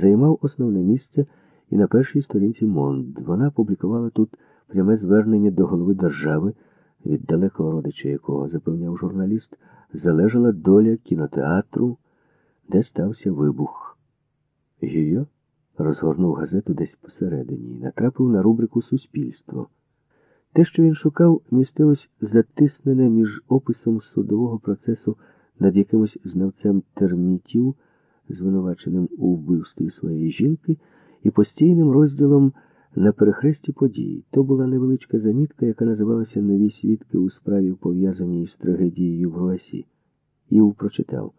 займав основне місце і на першій сторінці Монд. Вона публікувала тут пряме звернення до голови держави, від далекого родича якого, запевняв журналіст, залежала доля кінотеатру, де стався вибух. Гіо розгорнув газету десь посередині і натрапив на рубрику Суспільство. Те, що він шукав, містилось затиснене між описом судового процесу над якимось знавцем термітів, звинуваченим у вбивстві своєї жінки, і постійним розділом на перехресті подій. То була невеличка замітка, яка називалася Нові свідки у справі, пов'язаній із трагедією в Руасі. Ів прочитав.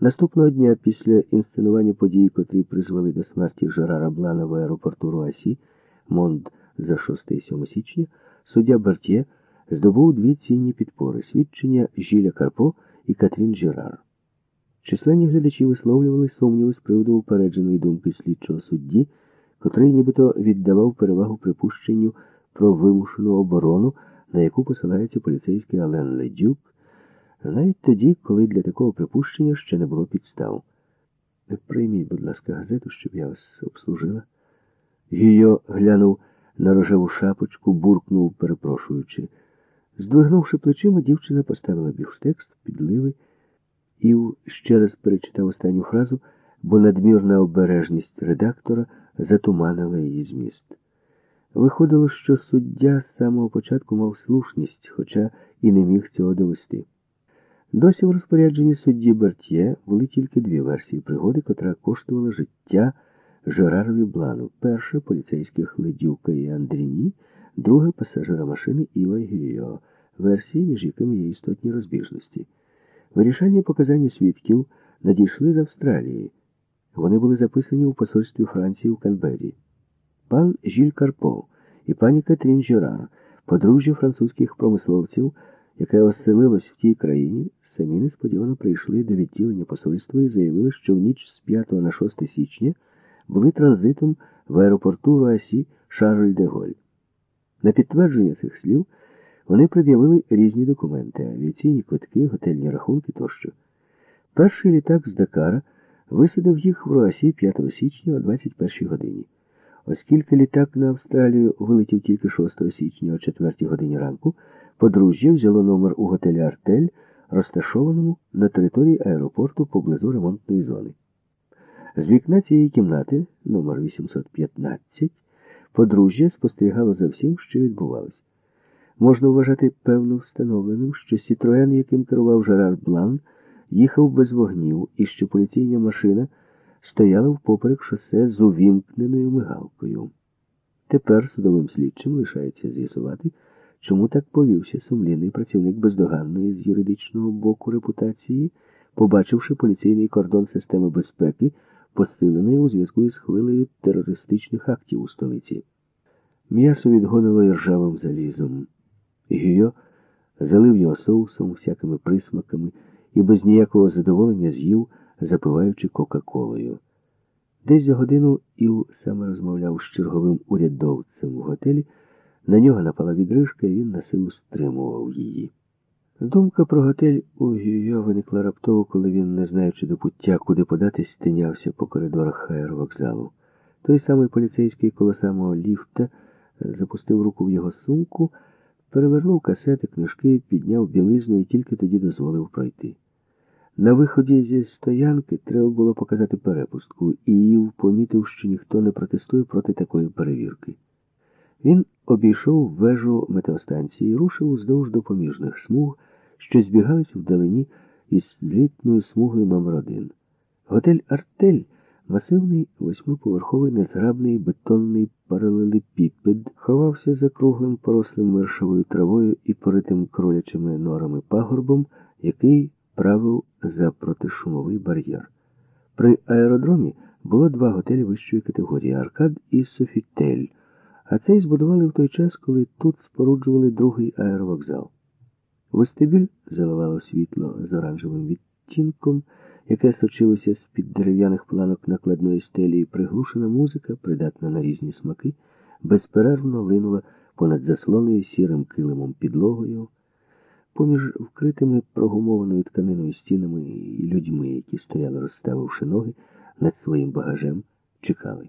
Наступного дня після інсценування подій, котрі призвели до смерті Жерара Блана в аеропорту Руасі, Монд за 6-7 січня, суддя Бартє здобув дві цінні підпори свідчення Жіля Карпо і Катрін Жерар. Численні глядачі висловлювали сумніви з приводу упередженої думки слідчого судді, котрий нібито віддавав перевагу припущенню про вимушену оборону, на яку посилається поліцейський Ален Ледюк, навіть тоді, коли для такого припущення ще не було підстав. Прийміть, будь ласка, газету, щоб я вас обслужила. Гійо глянув на рожеву шапочку, буркнув, перепрошуючи. Здвигнувши плечима, дівчина поставила бюштекст, підливи, і ще раз перечитав останню фразу, бо надмірна обережність редактора затуманила її зміст. Виходило, що суддя з самого початку мав слушність, хоча і не міг цього довести. Досі в розпорядженні судді Бертьє були тільки дві версії пригоди, котра коштувала життя Жерарові Блану. Перша поліцейських Ледюка і Андріні, друга пасажира машини Іва Гюйо, версії, між якими є істотні розбіжності. Вирішальні показання свідків надійшли з Австралії. Вони були записані у посольстві Франції у Канбері. Пан Жіль Карпо і пані Катрін Жерар, подружжя французьких промисловців, яке оселилось в тій країні, самі несподівано прийшли до відділення посольства і заявили, що в ніч з 5 на 6 січня були транзитом в аеропорту Руасі Шарль де Голь. На підтвердження цих слів вони пред'явили різні документи, авіаційні квитки, готельні рахунки тощо. Перший літак з Дакара висадив їх в Руасі 5 січня о 21 годині. Оскільки літак на Австралію вилетів тільки 6 січня о 4 годині ранку, подружжя взяло номер у готелі Артель, розташованому на території аеропорту поблизу ремонтної зони. З вікна цієї кімнати, номер 815, подружжя спостерігало за всім, що відбувалось. Можна вважати певно встановленим, що Сітроен, яким керував Жерар Блан, їхав без вогнів і що поліційна машина стояла впоперек шосе з увімкненою мигалкою. Тепер судовим слідчим лишається з'ясувати, чому так повівся сумлінний працівник бездоганної з юридичного боку репутації, побачивши поліційний кордон системи безпеки, посилений у зв'язку із хвилею терористичних актів у столиці. М'ясо відгонило ржавим залізом. Гіо залив його соусом, всякими присмаками і без ніякого задоволення з'їв, запиваючи Кока-Колою. Десь за годину Іл саме розмовляв з черговим урядовцем в готелі. На нього напала відрижка, і він на силу стримував її. Думка про готель у Гіо виникла раптово, коли він, не знаючи до пуття, куди податись, стинявся по коридорах аеровокзалу. Той самий поліцейський коло самого ліфта запустив руку в його сумку, перевернув касети, книжки, підняв білизну і тільки тоді дозволив пройти. На виході зі стоянки треба було показати перепустку, і Ів помітив, що ніхто не протестує проти такої перевірки. Він обійшов вежу метеостанції і рушив уздовж допоміжних смуг, що збігались вдалині із злітною смугою номер 1 Готель Артель, масивний восьмиповерховий незграбний бетонний паралелепіпед, ховався за круглим порослим мершовою травою і поритим кролячими норами пагорбом, який правив за протишумовий бар'єр. При аеродромі було два готелі вищої категорії Аркад і Софітель, а цей збудували в той час, коли тут споруджували другий аеровокзал. Вестибюль заливало світло з оранжевим відтінком, яке сочилося з-під дерев'яних планок накладної стелі, і приглушена музика, придатна на різні смаки, безперервно линула понад заслоною сірим килимом підлогою. Поміж вкритими прогумованою тканиною стінами і людьми, які стояли, розставивши ноги, над своїм багажем, чекали.